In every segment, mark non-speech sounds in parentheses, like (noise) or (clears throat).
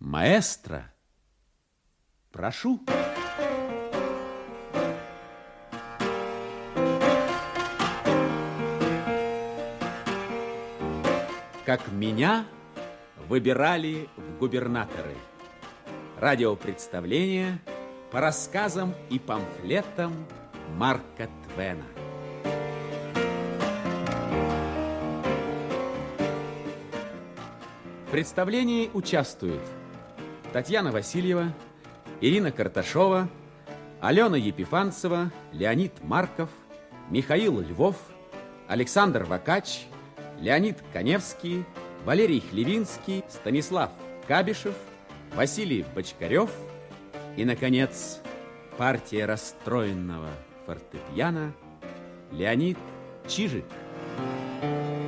Маэстро, прошу. Как меня выбирали в губернаторы. Радиопредставление по рассказам и памфлетам Марка Твена. В представлении участвуют Татьяна Васильева, Ирина Карташова, Алена Епифанцева, Леонид Марков, Михаил Львов, Александр Вакач, Леонид Коневский, Валерий Хлевинский, Станислав Кабишев, Василий Бочкарев и, наконец, партия расстроенного фортепиано Леонид Чижик. Да не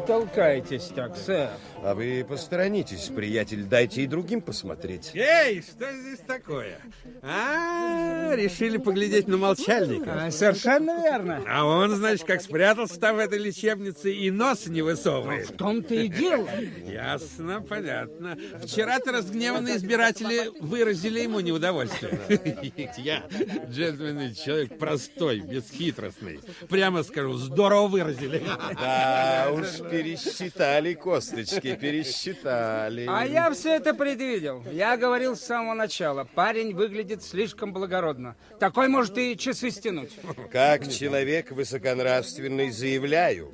толкайтесь так, сэр. А вы посторонитесь, приятель, дайте и другим посмотреть. Эй, что здесь такое? А, решили поглядеть на молчальника. А, совершенно верно. А он, значит, как спрятался там в этой лечебнице и нос не высовывает. В том-то и дело. Ясно, понятно. Вчера-то разгневанные избиратели выразили ему неудовольствие. Я, джентльменный человек простой, бесхитростный. Прямо скажу, здорово выразили. Да уж, пересчитали косточки, пересчитали. А я все это предвидел. Я говорил с самого начала. Парень выглядит слишком благородно. Такой может и часы стянуть. Как человек высоконравственный заявляю,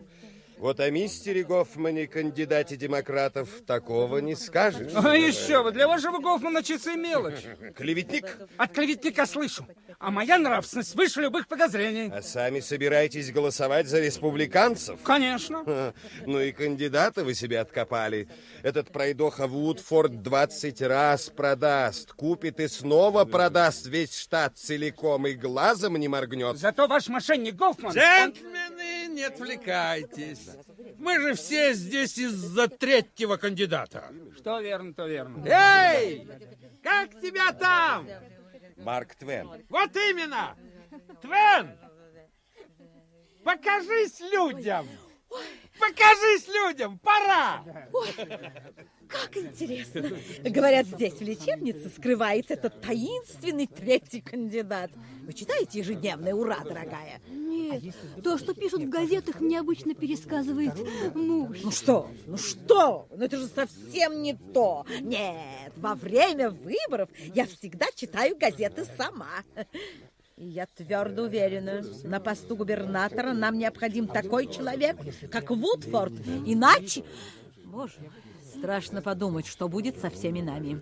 вот о мистере Гофмане, кандидате демократов, такого не скажешь. А еще бы, для вашего Гофмана часы мелочь. Клеветник? От клеветника слышу. А моя нравственность выше любых подозрений. А сами собираетесь голосовать за республиканцев? Конечно. Ну и кандидата вы себе откопали. Этот пройдоха Вудфорд 20 раз продаст, купит и снова продаст весь штат целиком и глазом не моргнет. Зато ваш мошенник Гофман... Джентльмены, не отвлекайтесь. Мы же все здесь из-за третьего кандидата. Что верно, то верно. Эй, как тебя там? Марк Твен. Вот именно! Твен! Покажись людям! Покажись людям! Пора! Ой, как интересно. (laughs) Говорят, здесь в лечебнице скрывается этот таинственный третий кандидат. Вы читаете ежедневное «Ура», дорогая? Нет, то, что пишут в газетах, мне обычно пересказывает муж. Ну что, ну что? Ну это же совсем не то. Нет, во время выборов я всегда читаю газеты сама. И я твердо уверена, на посту губернатора нам необходим такой человек, как Вудфорд. Иначе... Боже, страшно подумать, что будет со всеми нами.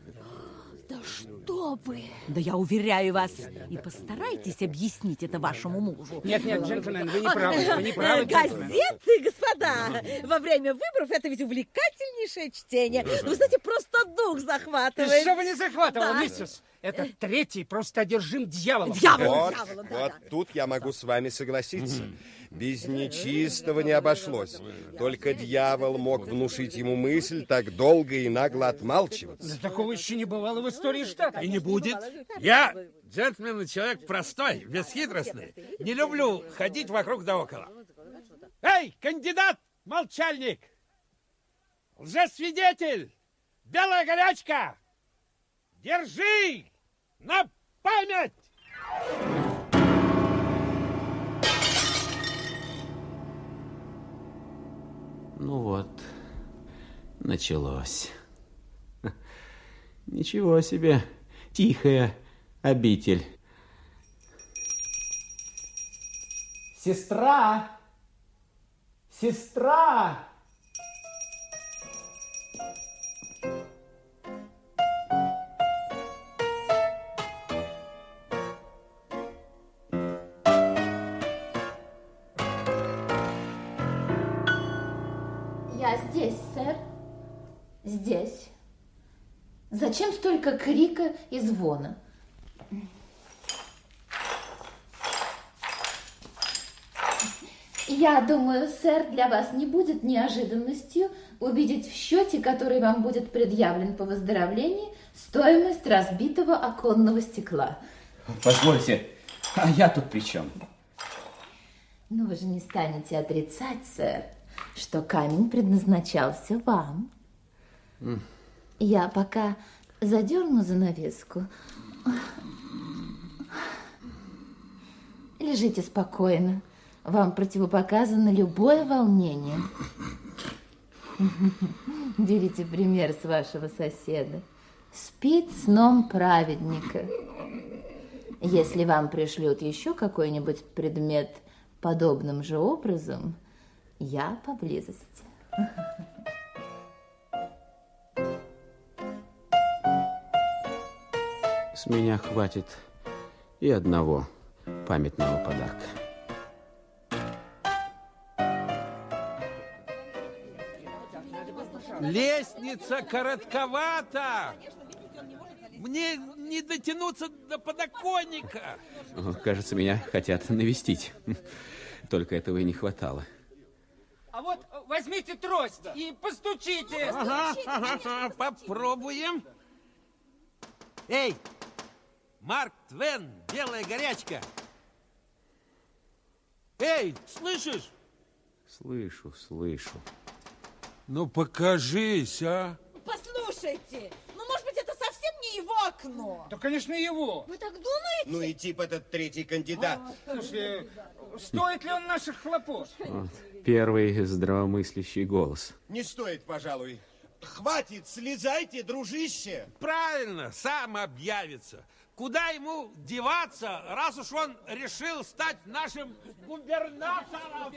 Да что вы! Да я уверяю вас. И постарайтесь объяснить это вашему мужу. Нет, нет, джентльмен, вы не правы. Вы не правы, джентльмен. Газеты, господа, во время выборов это ведь увлекательнейшее чтение. Вы знаете, просто дух захватывает. Что бы не захватывало, Да. миссис? Этот третий просто одержим дьяволом. Дьяволом, Вот, дьяволом, да, вот да. тут я могу с вами согласиться. Без нечистого не обошлось. Только дьявол мог внушить ему мысль так долго и нагло отмалчиваться. Да такого еще не бывало в истории штата. И не будет. Я, джентльмен и человек простой, бесхитростный. Не люблю ходить вокруг да около. Эй, кандидат, молчальник! Лжесвидетель! Белая горячка! Держи! На память! Ну вот, началось. Ничего себе, тихая обитель. Сестра! Сестра! Зачем столько крика и звона? Я думаю, сэр, для вас не будет неожиданностью увидеть в счете, который вам будет предъявлен по выздоровлении, стоимость разбитого оконного стекла. Позвольте, а я тут при чем? Но вы же не станете отрицать, сэр, что камень предназначался вам. Я пока задерну занавеску. Лежите спокойно. Вам противопоказано любое волнение. Берите пример с вашего соседа. Спит сном праведника. Если вам пришлют еще какой-нибудь предмет подобным же образом, я поблизости. С меня хватит и одного памятного подарка. Лестница коротковата. Мне не дотянуться до подоконника. Кажется, меня хотят навестить. Только этого и не хватало. А вот возьмите трость и постучите. Ага, ага, ага, попробуем. Эй, Марк Твен, белая горячка. Эй, слышишь? Слышу, слышу. Ну покажись, а. Послушайте, ну, может быть, это совсем не его окно? Да, конечно, его. Вы так думаете? Ну и тип этот третий кандидат. Слушай, стоит ли он наших хлопот? Вот, первый здравомыслящий голос. Не стоит, пожалуй. Хватит, слезайте, дружище. Правильно, сам объявится. Куда ему деваться, раз уж он решил стать нашим губернатором?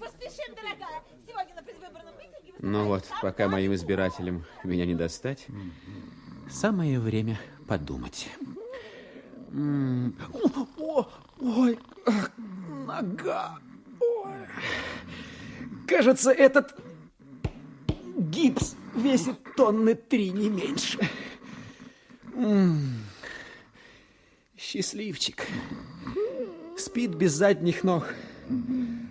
Поспешим, дорогая. Сегодня на предвыборном митинге... Ну вот, пока моим избирателям меня не достать, самое время подумать. Ой, нога. Ой. Кажется, этот гипс весит тонны три, не меньше. М, Счастливчик. Спит без задних ног.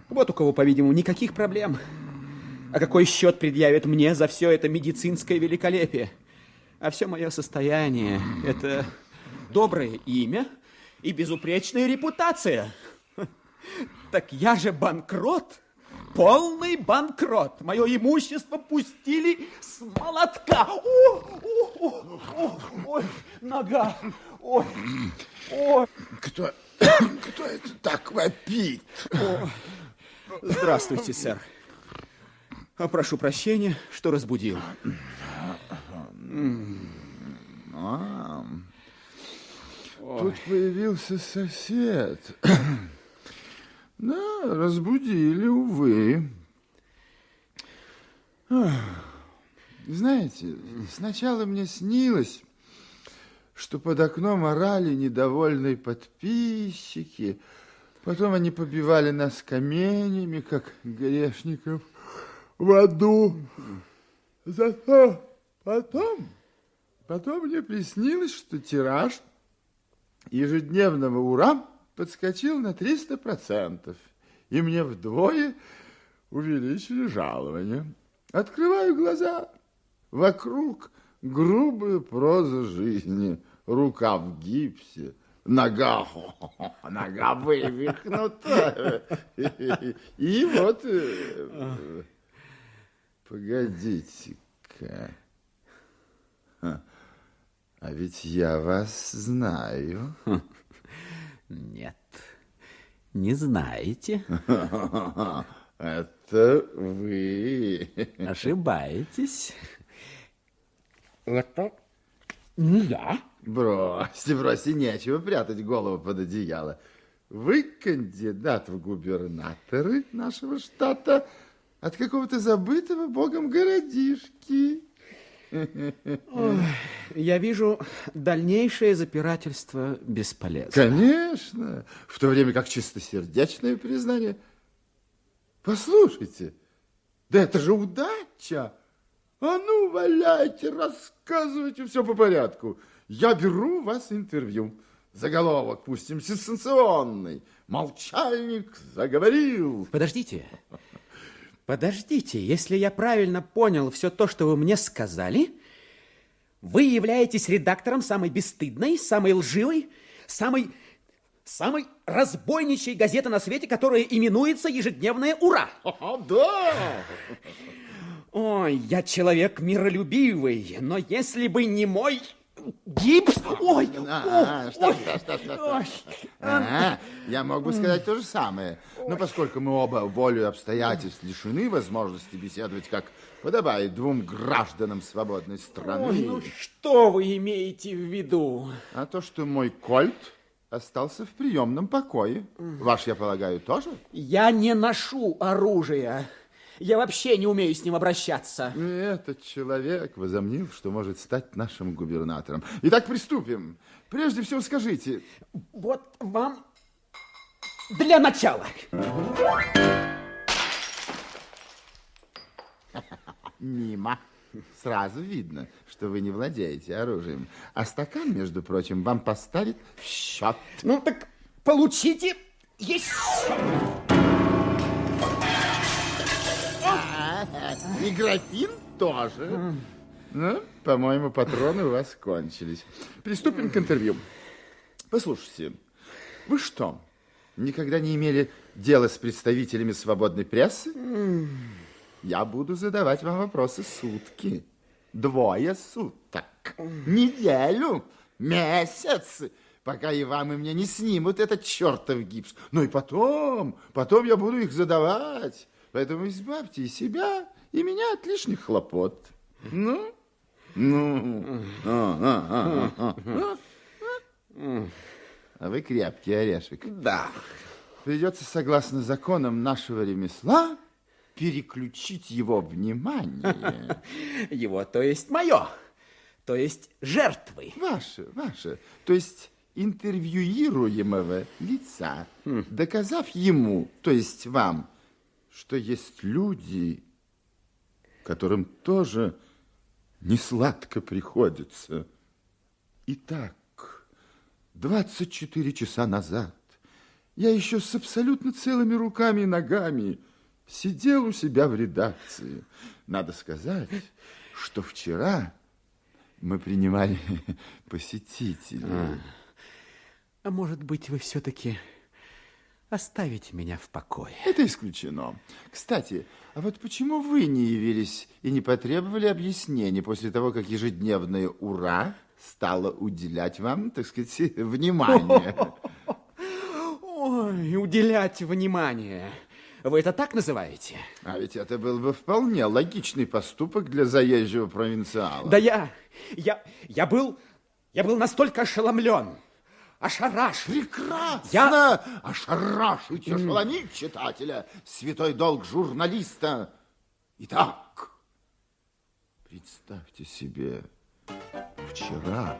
Вот у кого, по-видимому, никаких проблем. А какой счет предъявят мне за все это медицинское великолепие? А все мое состояние – это доброе имя и безупречная репутация. Так я же банкрот, полный банкрот. Мое имущество пустили с молотка. О, о, о, о, ой, нога, ой, ой. Кто, (coughs) кто это так вопит? Здравствуйте, сэр. А, Прошу прощения, что разбудил. Тут появился сосед. Да, разбудили, увы. Знаете, сначала мне снилось, что под окном орали недовольные подписчики, потом они побивали нас каменями, как грешников. В аду. Зато потом, потом мне приснилось, что тираж ежедневного ура подскочил на 300%, и мне вдвое увеличили жалование. Открываю глаза, вокруг грубая проза жизни, рука в гипсе, нога, (laughs) нога вывихнута. И вот, э, погодите-ка, а ведь я вас знаю. Нет, не знаете, Это вы. ошибаетесь. Это не я. Бросьте, бросьте, нечего прятать голову под одеяло. Вы кандидат в губернаторы нашего штата от какого-то забытого богом городишки. Я вижу, дальнейшее запирательство бесполезно. Конечно, в то время как чистосердечное признание. Послушайте, да это же удача. А ну, валяйте, рассказывайте все по порядку. Я беру у вас интервью. Заголовок, пустим, сенсационный. Молчальник заговорил. Подождите. Подождите, если я правильно понял все то, что вы мне сказали, вы являетесь редактором самой бесстыдной, самой лживой, самой, самой разбойничьей газеты на свете, которая именуется «Ежедневное ура». О, да! Ой, я человек миролюбивый, но если бы не мой гипс... Ой, А, ой, что, что, что, что, что? ой. Ага, я мог бы сказать то же самое. Но поскольку мы оба волю обстоятельств лишены возможности беседовать, как подобает двум гражданам свободной страны, Ой, ну что вы имеете в виду? а то, что мой кольт остался в приемном покое. Ваш, я полагаю, тоже? Я не ношу оружия. Я вообще не умею с ним обращаться. И Этот человек возомнил, что может стать нашим губернатором. Итак, приступим. Прежде всего скажите, Вот вам для начала. мимо. Сразу видно, что вы не владеете оружием. А стакан, между прочим, вам поставит в счет. Ну так получите еще. И графин тоже. Ну, по-моему, патроны у вас кончились. Приступим к интервью. Послушайте, вы что, никогда не имели дела с представителями свободной прессы? Я буду задавать вам вопросы сутки. Двое суток. Неделю. Месяц. Пока и вам, и мне не снимут этот чертов гипс. Ну и потом, потом я буду их задавать. Поэтому избавьте и себя, и меня от лишних хлопот. Ну? Ну? А, а, а, а, а. А вы крепкий орешек. Да. Придется, согласно законам нашего ремесла, переключить его внимание. (laughs) Его, то есть мое, то есть жертвы. Ваше, ваше, то есть интервьюируемого лица, доказав ему, то есть вам, что есть люди, которым тоже не сладко приходится. Итак, 24 часа назад я еще с абсолютно целыми руками и ногами сидел у себя в редакции. Надо сказать, что вчера мы принимали (laughs) посетителей. А может быть, вы все-таки оставите меня в покое? Это исключено. Кстати, а вот почему вы не явились и не потребовали объяснений после того, как ежедневное «Ура» стало уделять вам, так сказать, (laughs) внимание? Ой, уделять внимание. Вы это так называете? А ведь это был бы вполне логичный поступок для заезжего провинциала. Да я, я, я был, я был настолько ошеломлен, ошарашен. Прекрасно! Я- Ошарашить, ошеломить читателя. Святой долг журналиста. Итак, представьте себе, вчера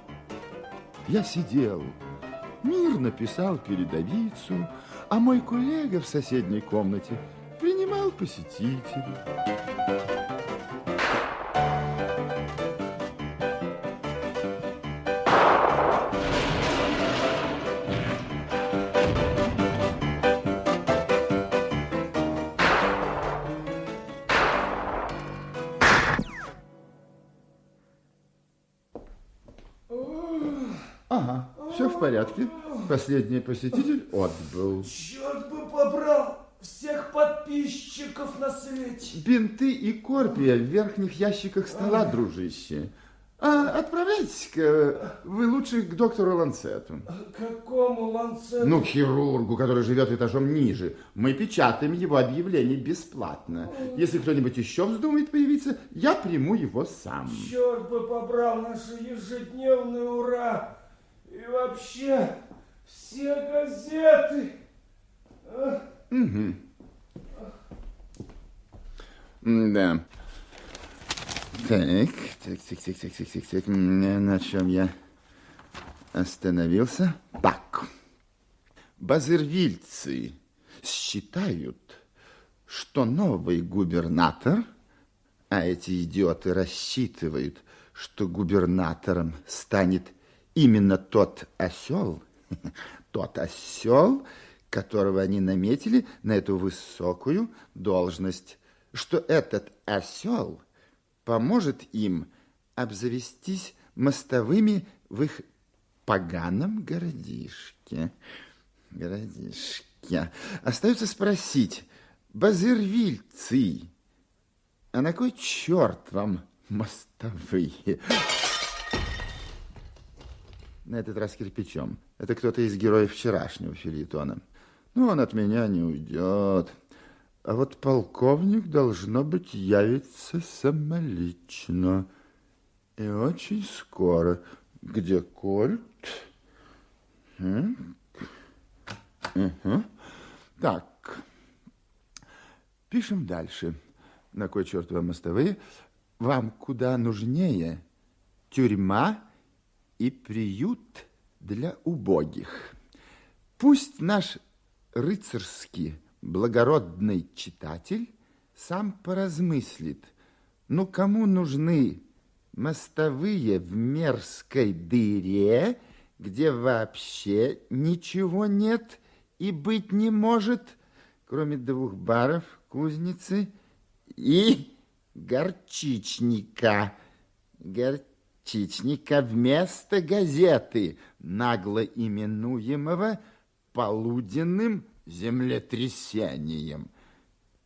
я сидел, мирно писал передовицу, а мой коллега в соседней комнате принимал посетителей. В порядке. Последний посетитель отбыл. Черт бы побрал всех подписчиков на свете. Бинты и корпия в верхних ящиках стола, дружище. А отправляйтесь-ка вы лучше к доктору Ланцету. Какому ланцету? Ну, хирургу, который живет этажом ниже. Мы печатаем его объявление бесплатно. Если кто-нибудь еще вздумает появиться, я приму его сам. Черт бы побрал наши ежедневные ура. И вообще все газеты. Да. Так, так, так, так, так, так, так, так. На чем я остановился? Так. Базервильцы считают, что новый губернатор, а эти идиоты рассчитывают, что губернатором станет именно тот осел, (laughs) тот осел, которого они наметили на эту высокую должность, что этот осел поможет им обзавестись мостовыми в их поганом городишке. Городишке. Остается спросить, базырвильцы, а на кой черт вам мостовые? На этот раз кирпичом. Это кто-то из героев вчерашнего филитона. Ну, он от меня не уйдет. А вот полковник, должно быть, явится самолично. И очень скоро. Где кольт? Угу. Так. Пишем дальше. На кой черт вам мостовые? Вам куда нужнее тюрьма и приют для убогих. Пусть наш рыцарский благородный читатель сам поразмыслит, ну кому нужны мостовые в мерзкой дыре, где вообще ничего нет и быть не может, кроме двух баров, кузницы и горчичника. Горчичника вместо газеты, нагло именуемого полуденным землетрясением.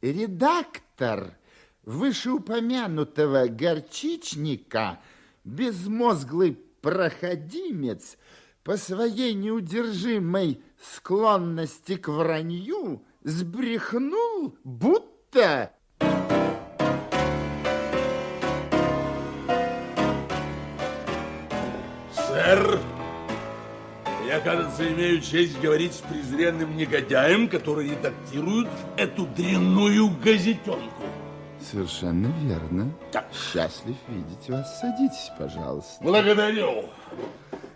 Редактор вышеупомянутого горчичника, безмозглый проходимец, по своей неудержимой склонности к вранью сбрехнул, будто Сэр, я, кажется, имею честь говорить с презренным негодяем, который редактирует эту дрянную газетенку. Совершенно верно. Счастлив видеть вас. Садитесь, пожалуйста. Благодарю.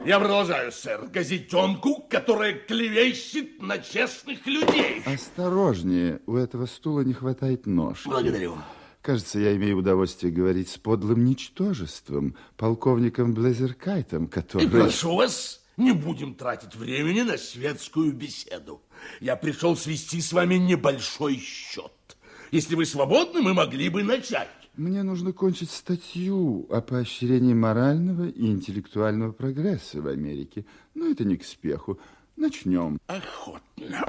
Я продолжаю, сэр. Газетенку, которая клевещет на честных людей. Осторожнее, у этого стула не хватает ножки. Благодарю. Кажется, я имею удовольствие говорить с подлым ничтожеством, полковником Блезеркайтом, который... И прошу вас, не будем тратить времени на светскую беседу. Я пришел свести с вами небольшой счет. Если вы свободны, мы могли бы начать. Мне нужно кончить статью о поощрении морального и интеллектуального прогресса в Америке. Но это не к спеху. Начнем. Охотно.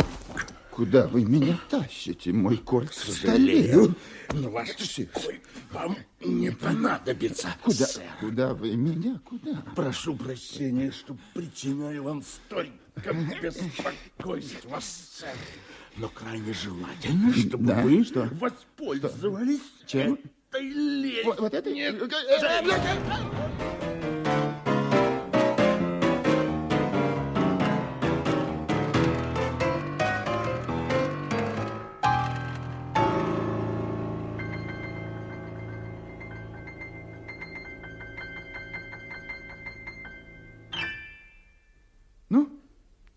Куда вы меня тащите, мой столе? Сожалею, но ваш покой вам не понадобится, Куда, сэр. куда вы меня? Куда? Прошу прощения, что причиняю вам столько беспокойства, сэр. Но крайне желательно, чтобы Да, вы что? воспользовались Чем? этой лестью. Вот, вот это? Нет,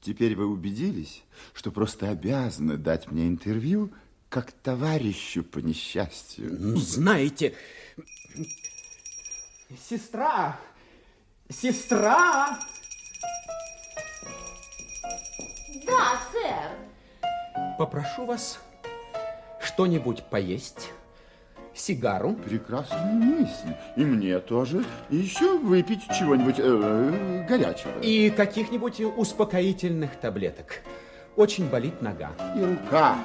теперь вы убедились, что просто обязаны дать мне интервью как товарищу по несчастью. Ну, знаете, сестра, сестра, Да, сэр. попрошу вас что-нибудь поесть, сигару. Прекрасная мысль. И мне тоже. И еще выпить чего-нибудь э, горячего. И каких-нибудь успокоительных таблеток. Очень болит нога. И рука.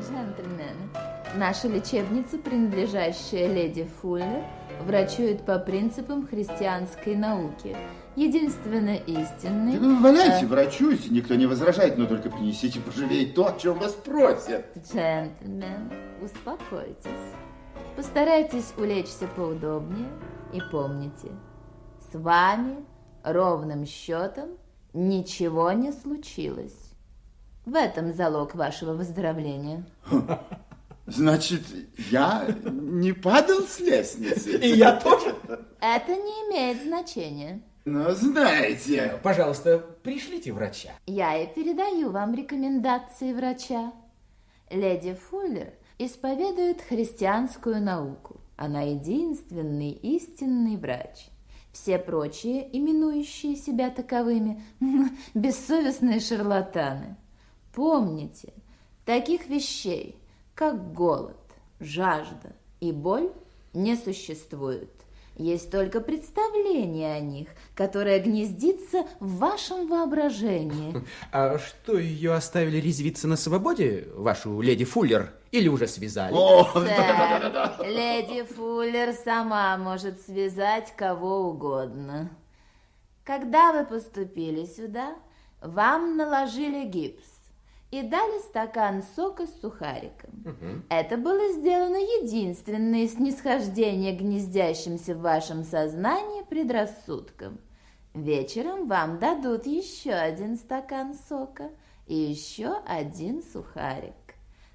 Джентльмены, наша лечебница, принадлежащая леди Фуллер, врачует по принципам христианской науки. Единственно истинный... Да вы валяйте, э, врачуйте, никто не возражает, но только принесите поживее то, о чем вас просят. Джентльмен, успокойтесь. Постарайтесь улечься поудобнее и помните, с вами ровным счетом ничего не случилось. В этом залог вашего выздоровления. (laughs) Значит, я не падал с лестницы? И я тоже. Это не имеет значения. Ну, знаете... Пожалуйста, пришлите врача. Я и передаю вам рекомендации врача. Леди Фуллер исповедует христианскую науку. Она единственный истинный врач. Все прочие, именующие себя таковыми, (laughs) бессовестные шарлатаны. Помните, таких вещей, как голод, жажда и боль, не существует. Есть только представление о них, которое гнездится в вашем воображении. (laughs) А что, ее оставили резвиться на свободе, вашу леди Фуллер? Или уже связали? Сэр, леди Фуллер сама может связать кого угодно. Когда вы поступили сюда, вам наложили гипс и дали стакан сока с сухариком. Это было сделано единственное снисхождение гнездящимся в вашем сознании предрассудкам. Вечером вам дадут еще один стакан сока и еще один сухарик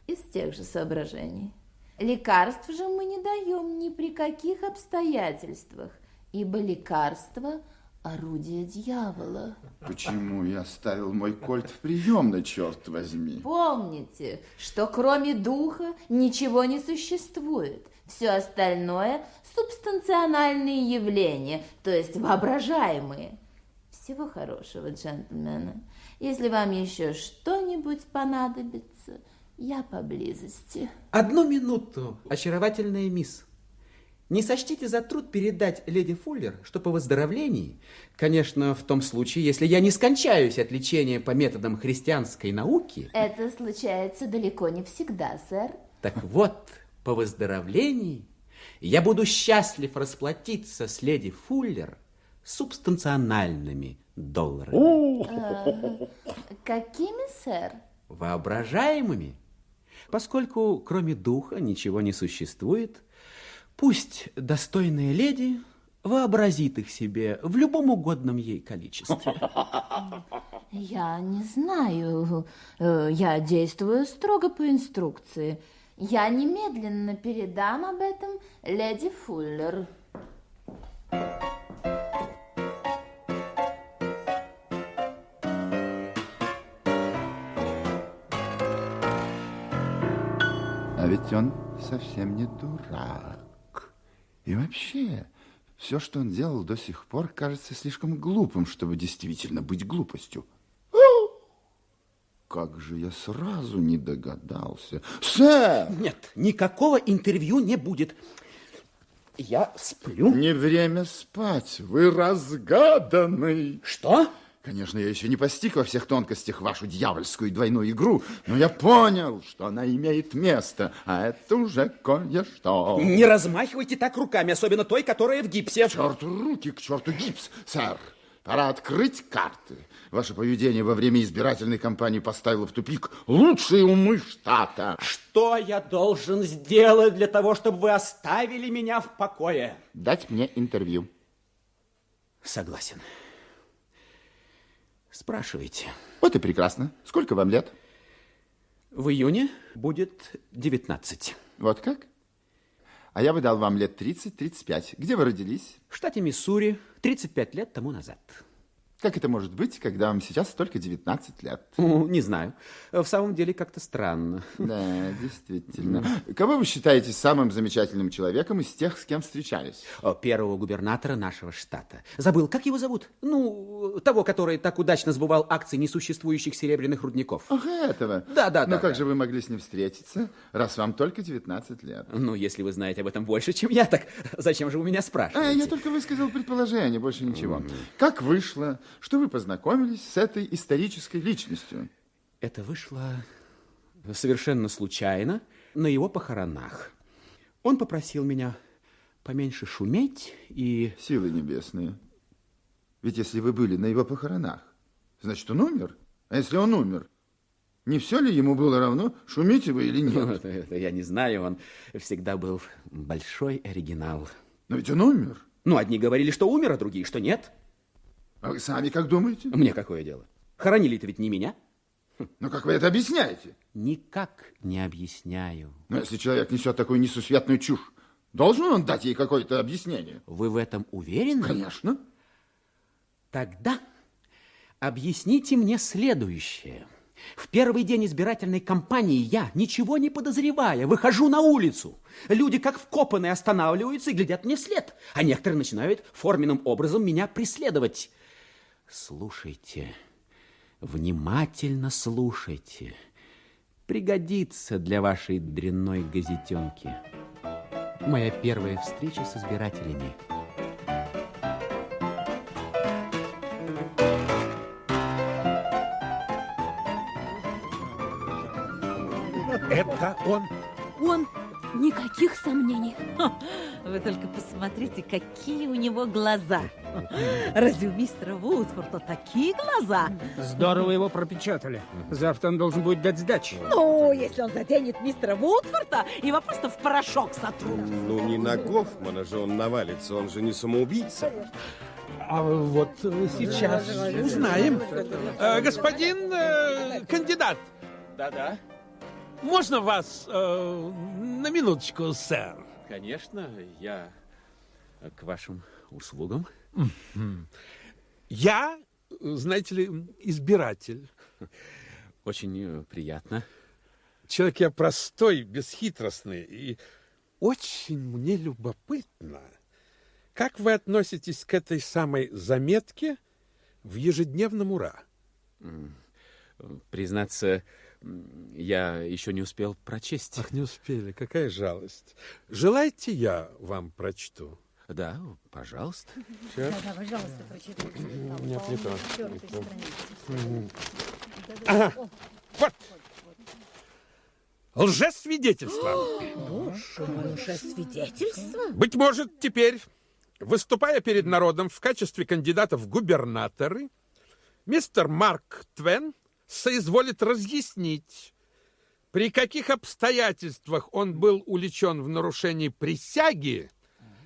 из тех же соображений. Лекарств же мы не даем ни при каких обстоятельствах, ибо лекарство – орудие дьявола. Почему я оставил мой кольт в приемной, черт возьми? Помните, что кроме духа ничего не существует. Все остальное – субстанциональные явления, то есть воображаемые. Всего хорошего, джентльмены. Если вам еще что-нибудь понадобится, я поблизости. Одну минуту, очаровательная мисс. Не сочтите за труд передать леди Фуллер, что по выздоровлении, конечно, в том случае, если я не скончаюсь от лечения по методам христианской науки... Это случается далеко не всегда, сэр. Так вот, по выздоровлении я буду счастлив расплатиться с леди Фуллер субстанциональными долларами. А, какими, сэр? Воображаемыми. Поскольку кроме духа ничего не существует, Пусть достойная леди вообразит их себе в любом угодном ей количестве. (laughs) Я не знаю. Э, я действую строго по инструкции. Я немедленно передам об этом леди Фуллер. А ведь он совсем не дурак. И вообще, все, что он делал до сих пор, кажется слишком глупым, чтобы действительно быть глупостью. (gasps) Как же я сразу не догадался. Сэр! Нет, никакого интервью не будет. Я сплю. Не время спать. Вы разгаданный. Что? Конечно, я еще не постиг во всех тонкостях вашу дьявольскую двойную игру, но я понял, что она имеет место, а это уже кое-что. Не размахивайте так руками, особенно той, которая в гипсе. К черту руки, к черту гипс, сэр. Пора открыть карты. Ваше поведение во время избирательной кампании поставило в тупик лучшие умы штата. Что я должен сделать для того, чтобы вы оставили меня в покое? Дать мне интервью. Согласен. Спрашивайте. Вот и прекрасно. Сколько вам лет? В июне будет 19. Вот как? А я бы дал вам лет 30-35. Где вы родились? В штате Миссури 35 лет тому назад. Как это может быть, когда вам сейчас только 19 лет? Ну, не знаю. В самом деле как-то странно. Да, (laughs) действительно. Кого вы считаете самым замечательным человеком из тех, с кем встречались? Первого губернатора нашего штата. Забыл, как его зовут? Ну, того, который так удачно сбывал акции несуществующих серебряных рудников. Ах, этого? Да, да, Но да. как да. же вы могли с ним встретиться, раз вам только 19 лет? Ну, если вы знаете об этом больше, чем я, так зачем же вы меня спрашиваете? А, я только высказал предположение, больше ничего. Как вышло, что вы познакомились с этой исторической личностью? Это вышло совершенно случайно на его похоронах. Он попросил меня поменьше шуметь и... Силы небесные. Ведь если вы были на его похоронах, значит, он умер. А если он умер, не все ли ему было равно, шумите вы или нет? Ну, (laughs) это, это я не знаю, он всегда был большой оригинал. Но ведь он умер. Ну, одни говорили, что умер, а другие, что нет. А вы сами как думаете? Мне какое дело? Хоронили-то ведь не меня. Но как вы это объясняете? Никак не объясняю. Но если человек несет такую несусветную чушь, должен он дать ей какое-то объяснение? Вы в этом уверены? Конечно. Тогда объясните мне следующее. В первый день избирательной кампании я, ничего не подозревая, выхожу на улицу. Люди, как вкопанные, останавливаются и глядят мне вслед, а некоторые начинают форменным образом меня преследовать. Слушайте, Внимательно слушайте. Пригодится для вашей дрянной газетенки. Моя первая встреча с избирателями. Это он. Он. Никаких сомнений. Вы только посмотрите, какие у него глаза. Разве у мистера Вудфорда такие глаза? Здорово его пропечатали. Завтра он должен будет дать сдачи. Ну, если он заденет мистера Вудфорда, его просто в порошок сотрут. Ну, не на Гофмана же он навалится, он же не самоубийца. А вот сейчас узнаем. Э, господин э, кандидат. Да-да. Можно вас э, на минуточку, сэр? Конечно, я к вашим услугам. Я, знаете ли, избиратель. Очень приятно. Человек я простой, бесхитростный. И очень мне любопытно, как вы относитесь к этой самой заметке в ежедневном «Ура»? Признаться, я еще не успел прочесть. Ах, не успели, какая жалость. Желаете, я вам прочту? Да, пожалуйста. Да, да, пожалуйста, прочитайте. Нет, не то. Ага, вот. Лжесвидетельство. Боже мой, уже свидетельство? Быть может, теперь, выступая перед народом в качестве кандидата в губернаторы, мистер Марк Твен соизволит разъяснить, при каких обстоятельствах он был увлечен в нарушении присяги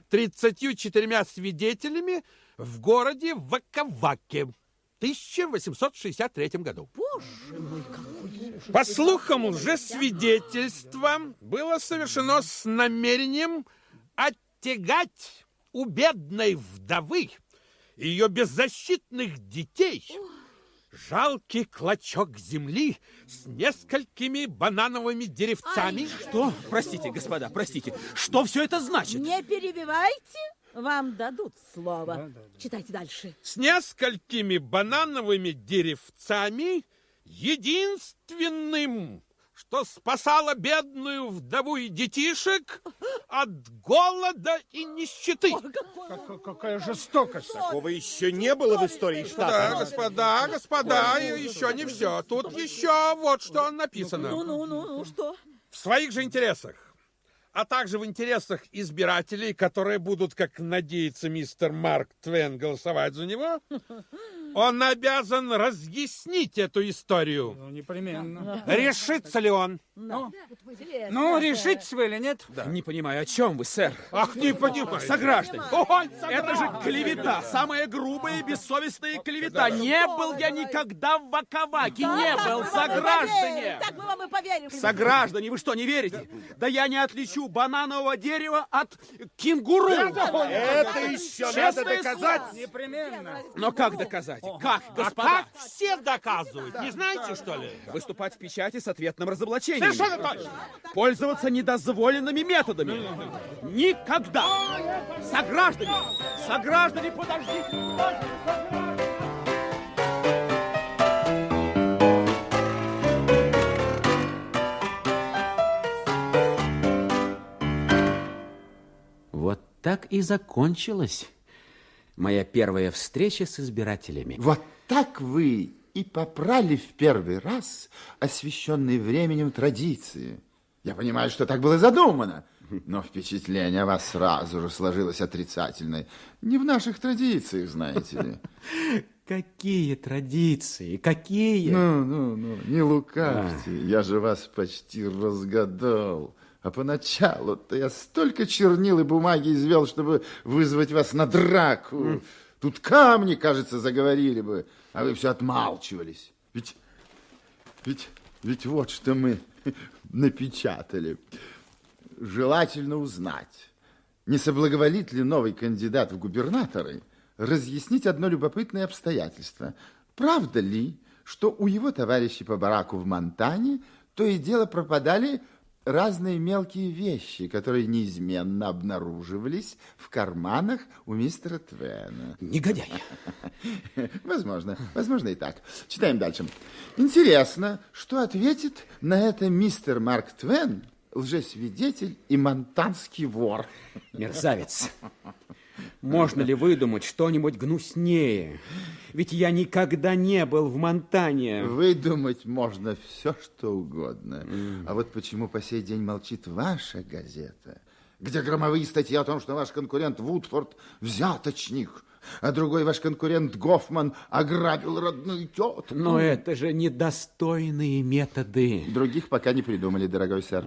34 свидетелями в городе Ваковаке в 1863 году. Боже мой, какой... По слухам, лжесвидетельство было совершено с намерением оттягать у бедной вдовы ее беззащитных детей жалкий клочок земли с несколькими банановыми деревцами. Что? Простите, господа, простите. Что все это значит? Не перебивайте, вам дадут слово. Читайте дальше. С несколькими банановыми деревцами, единственным, что спасало бедную вдову и детишек от голода и нищеты. Какая жестокость. Такого еще не было в истории Да, штата. господа, господа, и еще не все. Тут еще вот что написано. Ну-ну-ну, ну что? В своих же интересах, а также в интересах избирателей, которые будут, как надеется мистер Марк Твен, голосовать за него, он обязан разъяснить эту историю. Ну, непременно. Решится ли он? Ну, ну решитесь вы или нет? Не понимаю, о чем вы, сэр? Ах, не понимаю. Сограждане, Ой, это же клевета, самая грубая и бессовестная клевета. Не был я никогда в Ваковаке, не был, сограждане. Так мы вам и поверим. Сограждане, вы что, не верите? Да я не отличу бананового дерева от кенгуру. Это еще надо доказать. Непременно. Но как доказать? Как, А господа? как все доказывают? Не знаете, что ли? Выступать в печати с ответным разоблачением. Совершенно точно. Пользоваться недозволенными методами. Никогда. Сограждане, сограждане, подождите. Вот так и закончилась моя первая встреча с избирателями. Вот так вы и попрали в первый раз освященные временем традиции. Я понимаю, что так было задумано, но впечатление о вас сразу же сложилось отрицательное. Не в наших традициях, знаете ли. (laughs) Какие традиции, какие? Ну, ну, ну, не лукавьте, я же вас почти разгадал. А поначалу-то я столько чернил и бумаги извел, чтобы вызвать вас на драку. Тут камни, кажется, заговорили бы, а вы все отмалчивались. Ведь, ведь, ведь вот что мы (laughs) напечатали. Желательно узнать, не соблаговолит ли новый кандидат в губернаторы разъяснить одно любопытное обстоятельство. Правда ли, что у его товарищей по бараку в Монтане то и дело пропадали разные мелкие вещи, которые неизменно обнаруживались в карманах у мистера Твена. Негодяй. (laughs) Возможно, возможно и так. Читаем дальше. Интересно, что ответит на это мистер Марк Твен, лжесвидетель и монтанский вор. Мерзавец. Можно ли выдумать что-нибудь гнуснее? Ведь я никогда не был в Монтане. Выдумать можно все, что угодно. Mm. А вот почему по сей день молчит ваша газета, где громовые статьи о том, что ваш конкурент Вудфорд взяточник, а другой ваш конкурент Гофман ограбил родную тетку. Но это же недостойные методы. Других пока не придумали, дорогой сэр.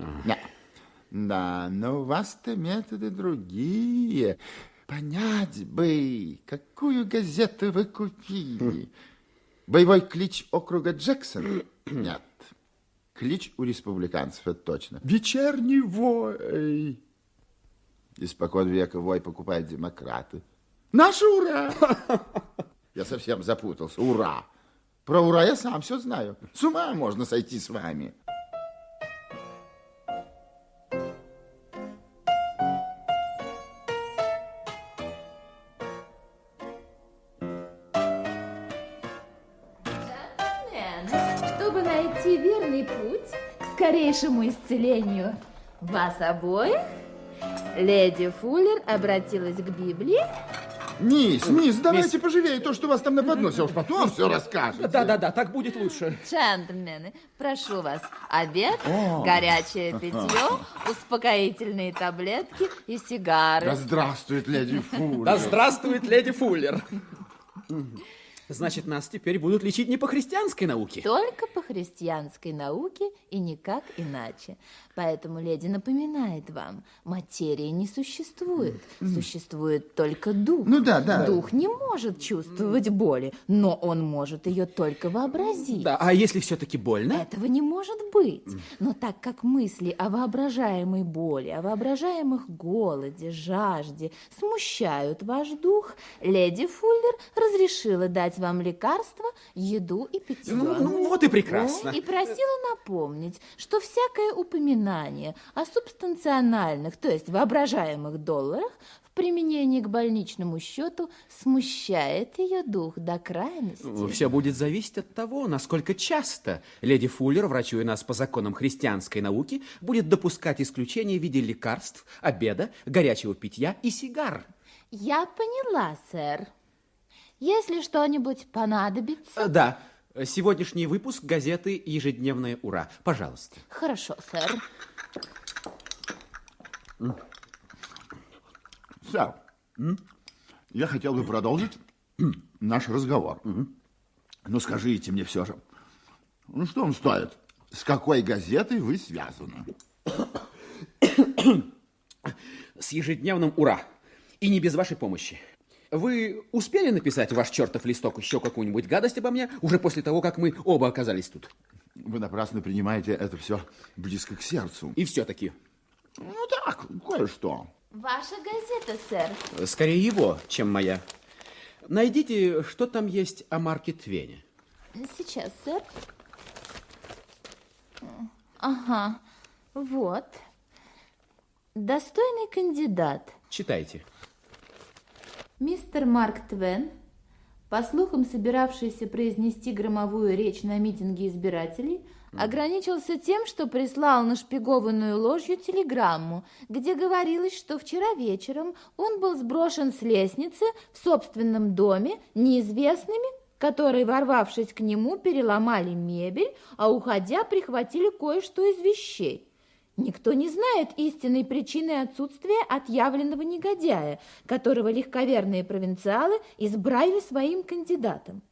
Да, но у вас-то методы другие. Понять бы, какую газету вы купили. Боевой клич округа Джексон? (clears throat) Нет. Клич у республиканцев, это точно. Вечерний вой. Испокон века вой покупают демократы. Наш ура! (laughs) Я совсем запутался. Ура! Про ура я сам все знаю. С ума можно сойти с вами. Скорейшему исцелению вас обоих, леди Фуллер обратилась к Библии. Мисс, мисс, давайте мисс... поживее то, что у вас там на подносе, а уж потом все расскажете. Да-да-да, так будет лучше. Джентльмены, прошу вас, обед, О. горячее питье, успокоительные таблетки и сигары. Да здравствует леди Фуллер. Да здравствует леди Фуллер. (laughs) Значит, нас теперь будут лечить не по христианской науке. Только по христианской науке и никак иначе. Поэтому леди напоминает вам, материи не существует. Существует только дух. Ну да, да. Дух не может чувствовать боли, но он может ее только вообразить. Да, а если все-таки больно? Этого не может быть. Но так как мысли о воображаемой боли, о воображаемых голоде, жажде смущают ваш дух, леди Фуллер разрешила дать вам лекарства, еду и питье. Ну, ну вот и прекрасно. И просила напомнить, что всякое упоминание о субстанциональных, то есть воображаемых долларах в применении к больничному счету смущает ее дух до крайности. Все будет зависеть от того, насколько часто леди Фуллер, врачуя нас по законам христианской науки, будет допускать исключения в виде лекарств, обеда, горячего питья и сигар. Я поняла, сэр. Если что-нибудь понадобится... Э, да, сегодняшний выпуск газеты «Ежедневное ура». Пожалуйста. Хорошо, сэр. Сэр, я хотел бы продолжить (clears throat) наш разговор. Ну, скажите мне все же, ну что он стоит? С какой газетой вы связаны? С ежедневным «Ура». И не без вашей помощи. Вы успели написать ваш чертов листок еще какую-нибудь гадость обо мне, уже после того, как мы оба оказались тут? Вы напрасно принимаете это все близко к сердцу. И все-таки. Ну так, кое-что. Ваша газета, сэр. Скорее его, чем моя. Найдите, что там есть о Марке Твене. Сейчас, сэр. Ага, вот. Достойный кандидат. Читайте. Мистер Марк Твен, по слухам собиравшийся произнести громовую речь на митинге избирателей, ограничился тем, что прислал нашпигованную ложью телеграмму, где говорилось, что вчера вечером он был сброшен с лестницы в собственном доме неизвестными, которые, ворвавшись к нему, переломали мебель, а уходя прихватили кое-что из вещей. Никто не знает истинной причины отсутствия отъявленного негодяя, которого легковерные провинциалы избрали своим кандидатом.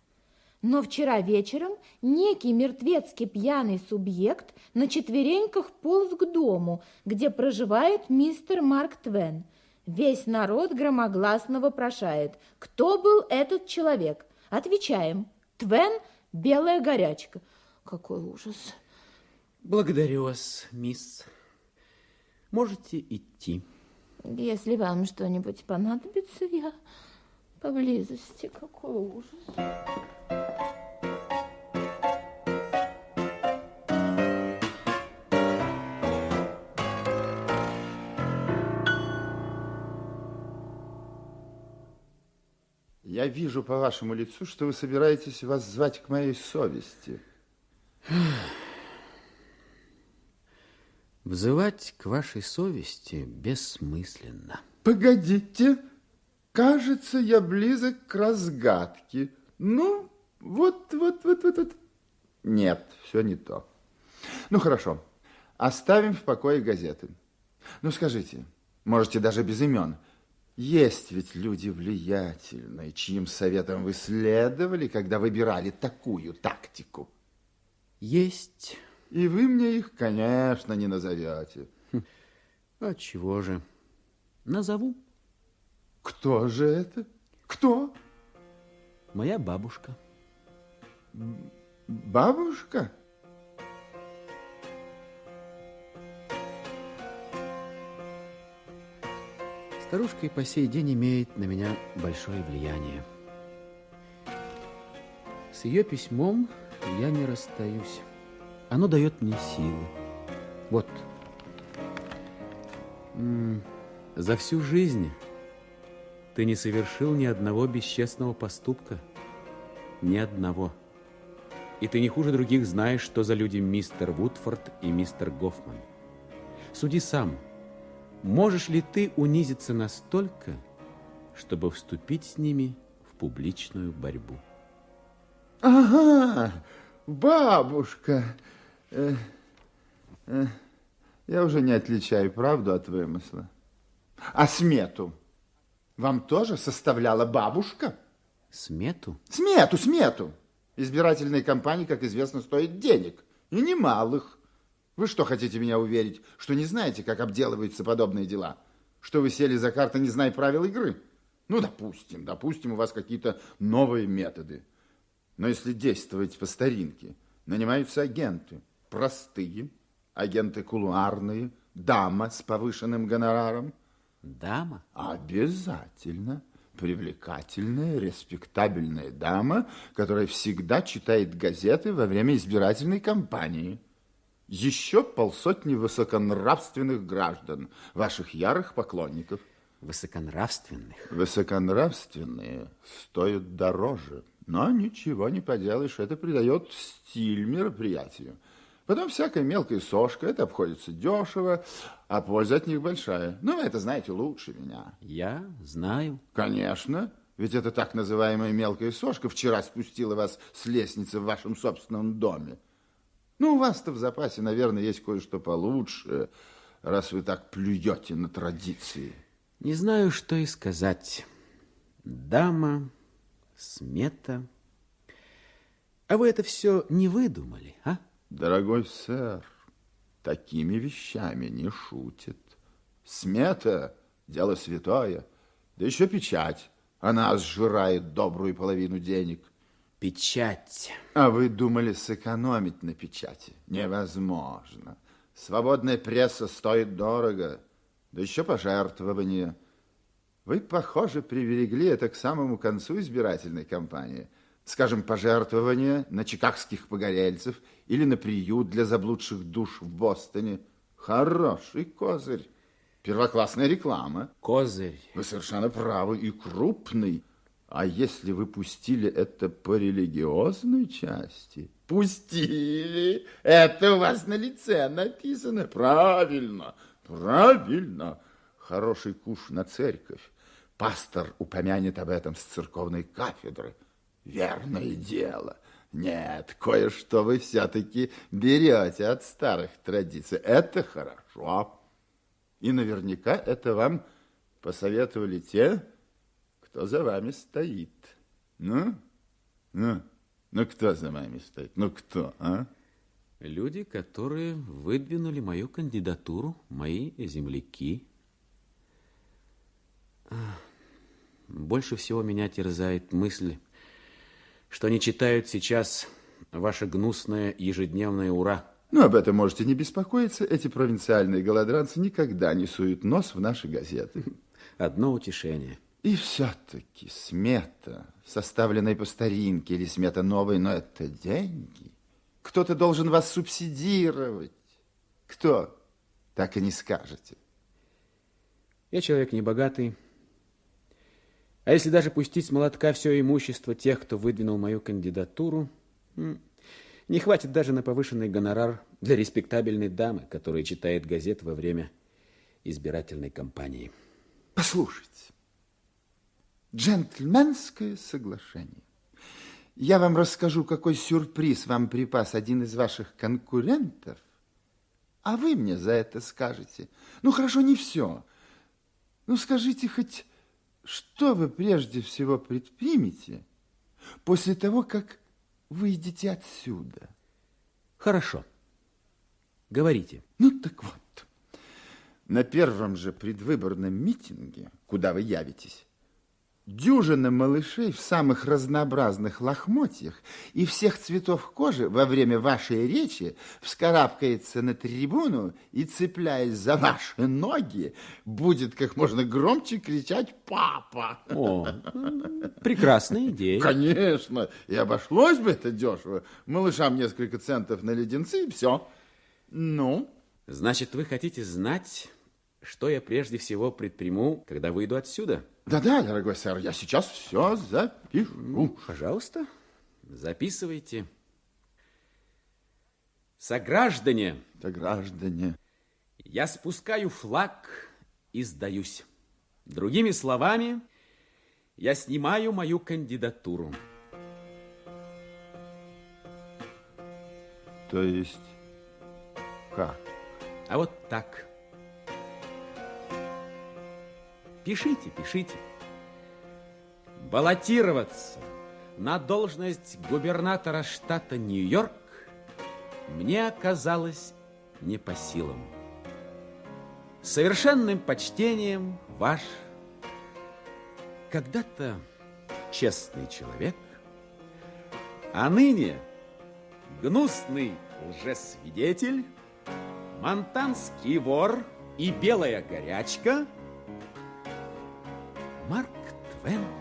Но вчера вечером некий мертвецкий пьяный субъект на четвереньках полз к дому, где проживает мистер Марк Твен. Весь народ громогласно вопрошает, кто был этот человек. Отвечаем, Твен – белая горячка. Какой ужас. Благодарю вас, мисс. Можете идти. Если вам что-нибудь понадобится, я поблизости. Какой ужас. Я вижу по вашему лицу, что вы собираетесь вас звать к моей совести. Взывать к вашей совести бессмысленно. Погодите, кажется, я близок к разгадке. Ну, вот, вот, вот, вот, вот. Нет, все не то. Ну, хорошо, оставим в покое газеты. Ну, скажите, можете даже без имен. Есть ведь люди влиятельные, чьим советом вы следовали, когда выбирали такую тактику. Есть. И вы мне их, конечно, не назовете. А чего же? Назову. Кто же это? Кто? Моя бабушка. Бабушка? Старушка и по сей день имеет на меня большое влияние. С ее письмом я не расстаюсь. Оно дает мне силы. Вот. За всю жизнь ты не совершил ни одного бесчестного поступка. Ни одного. И ты не хуже других знаешь, что за люди мистер Вудфорд и мистер Гофман. Суди сам. Можешь ли ты унизиться настолько, чтобы вступить с ними в публичную борьбу? Ага, бабушка. Э, э, я уже не отличаю правду от вымысла. А смету вам тоже составляла бабушка? Смету? Смету, смету. Избирательные кампании, как известно, стоят денег. И немалых. Вы что, хотите меня уверить, что не знаете, как обделываются подобные дела? Что вы сели за карты, не зная правил игры? Ну, допустим, допустим, у вас какие-то новые методы. Но если действовать по старинке, нанимаются агенты. Простые, агенты кулуарные, дама с повышенным гонораром. Дама? Обязательно. Привлекательная, респектабельная дама, которая всегда читает газеты во время избирательной кампании. Еще полсотни высоконравственных граждан, ваших ярых поклонников. Высоконравственных? Высоконравственные стоят дороже. Но ничего не поделаешь, это придает стиль мероприятию. Потом всякая мелкая сошка, это обходится дешево, а польза от них большая. Ну, вы это знаете лучше меня. Я знаю. Конечно, ведь это так называемая мелкая сошка вчера спустила вас с лестницы в вашем собственном доме. Ну, у вас-то в запасе, наверное, есть кое-что получше, раз вы так плюете на традиции. Не знаю, что и сказать. Дама, смета. А вы это все не выдумали, а? Дорогой сэр, такими вещами не шутят. Смета – дело святое, да еще печать. Она сжирает добрую половину денег. Печать. А вы думали сэкономить на печати? Невозможно. Свободная пресса стоит дорого, да еще пожертвования. Вы, похоже, привилегли это к самому концу избирательной кампании. Скажем, пожертвования на чикагских погорельцев или на приют для заблудших душ в Бостоне. Хороший козырь. Первоклассная реклама. Козырь. Вы совершенно правы и крупный. А если вы пустили это по религиозной части? Пустили. Это у вас на лице написано. Правильно, правильно. Хороший куш на церковь. Пастор упомянет об этом с церковной кафедры. Верное дело. Нет, кое-что вы все-таки берете от старых традиций. Это хорошо. И наверняка это вам посоветовали те, кто за вами стоит. Ну, ну, ну кто за вами стоит? Ну кто, а? Люди, которые выдвинули мою кандидатуру, мои земляки. Больше всего меня терзает мысль, что они читают сейчас ваше гнусное ежедневное «Ура». Ну, об этом можете не беспокоиться. Эти провинциальные голодранцы никогда не суют нос в наши газеты. (laughs) Одно утешение. И все-таки смета, составленная по старинке или смета новая, но это деньги. Кто-то должен вас субсидировать. Кто? Так и не скажете. Я человек небогатый, А если даже пустить с молотка все имущество тех, кто выдвинул мою кандидатуру, не хватит даже на повышенный гонорар для респектабельной дамы, которая читает газет во время избирательной кампании. Послушайте, джентльменское соглашение. Я вам расскажу, какой сюрприз вам припас один из ваших конкурентов, а вы мне за это скажете. Ну, хорошо, не все. Ну, скажите хоть, что вы прежде всего предпримете после того, как выйдете отсюда? Хорошо. Говорите. Ну, так вот. На первом же предвыборном митинге, куда вы явитесь, дюжина малышей в самых разнообразных лохмотьях и всех цветов кожи во время вашей речи вскарабкается на трибуну и, цепляясь за ваши ноги, будет как можно громче кричать «Папа!». О, прекрасная идея. Конечно, и обошлось бы это дешево. Малышам несколько центов на леденцы и все. Ну? Значит, вы хотите знать, что я прежде всего предприму, когда выйду отсюда? Да-да, дорогой сэр, я сейчас все запишу. Ну, пожалуйста, записывайте. Сограждане. Сограждане. Я спускаю флаг и сдаюсь. Другими словами, я снимаю мою кандидатуру. То есть как? А вот так. Пишите, пишите. Баллотироваться на должность губернатора штата Нью-Йорк мне оказалось не по силам. Совершенным почтением ваш когда-то честный человек, а ныне гнусный лжесвидетель, монтанский вор и белая горячка – Марк Твен